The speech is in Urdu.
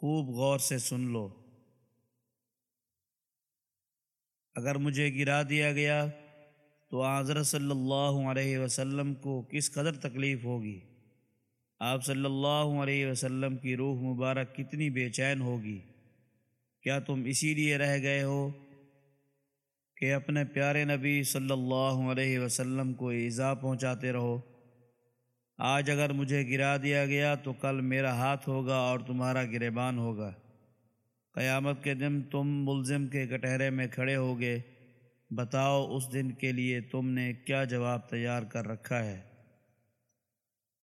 خوب غور سے سن لو۔ اگر مجھے گرا دیا گیا تو حضرت صلی اللہ علیہ وسلم کو کس قدر تکلیف ہوگی؟ آپ صلی اللہ علیہ وسلم کی روح مبارک کتنی بے چین ہوگی؟ کیا تم اسی لیے رہ گئے ہو کہ اپنے پیارے نبی صلی اللہ علیہ وسلم کو ایزا پہنچاتے رہو؟ آج اگر مجھے گرا دیا گیا تو کل میرا ہاتھ ہوگا اور تمہارا گریبان ہوگا۔ قیامت کے دن تم ملزم کے کٹہرے میں کھڑے ہوگے۔ بتاؤ اس دن کے لیے تم نے کیا جواب تیار کر رکھا ہے؟